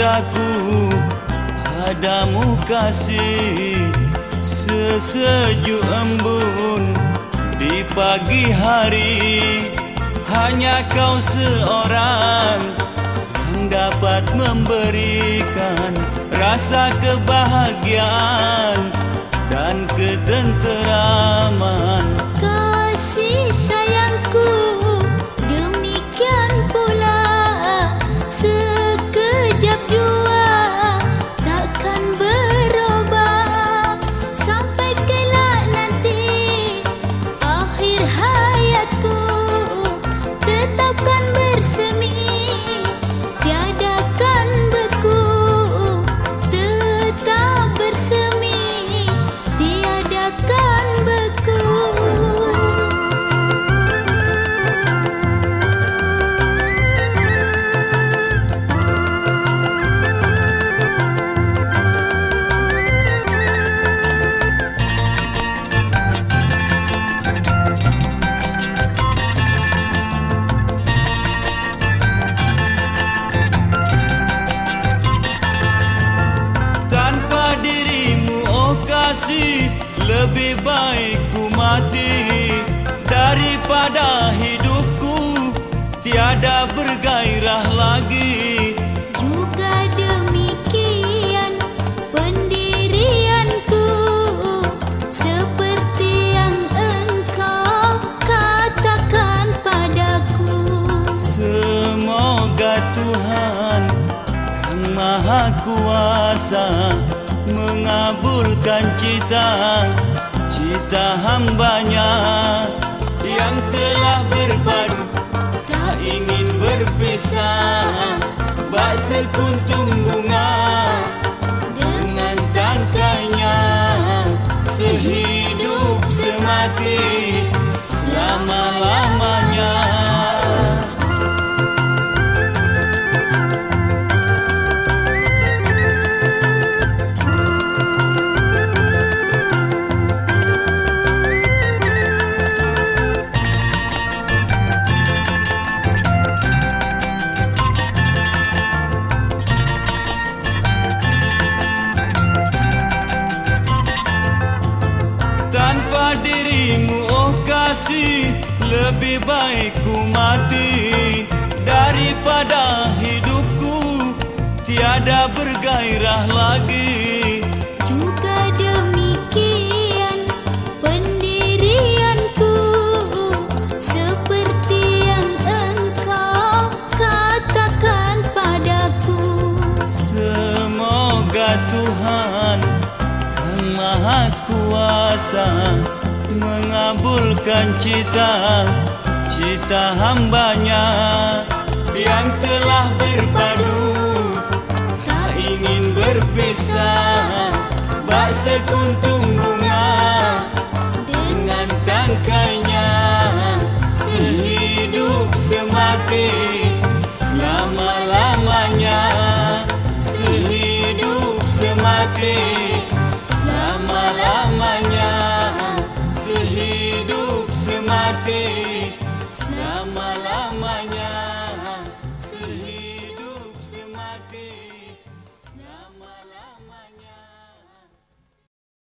aku Padamu kasih Sesejuk embun Di pagi hari. Hanya kau seorang Yang dapat memberikan Rasa kebahagiaan Dan ketenteraman kasih Lebih baik ku mati. Daripada hidupku Tiada bergairah lagi. Juga demikian pendirianku Seperti yang engkau katakan padaku. Semoga Tuhan Yang Maha Kuasa Mengabulkan cita Cita hambanya Yang telah berpadu Tak ingin berpisah. Bak sekuntum bunga Dengan tangkainya Sehidup semati Lebih baik ku mati. Daripada hidupku Tiada bergairah lagi. Juga demikian pendirianku Seperti yang engkau katakan padaku. Semoga Tuhan Yang Maha Kuasa Mengabulkan cita Cita hambanya Yang telah berpadu. Tak ingin berpisah Bak sekuntum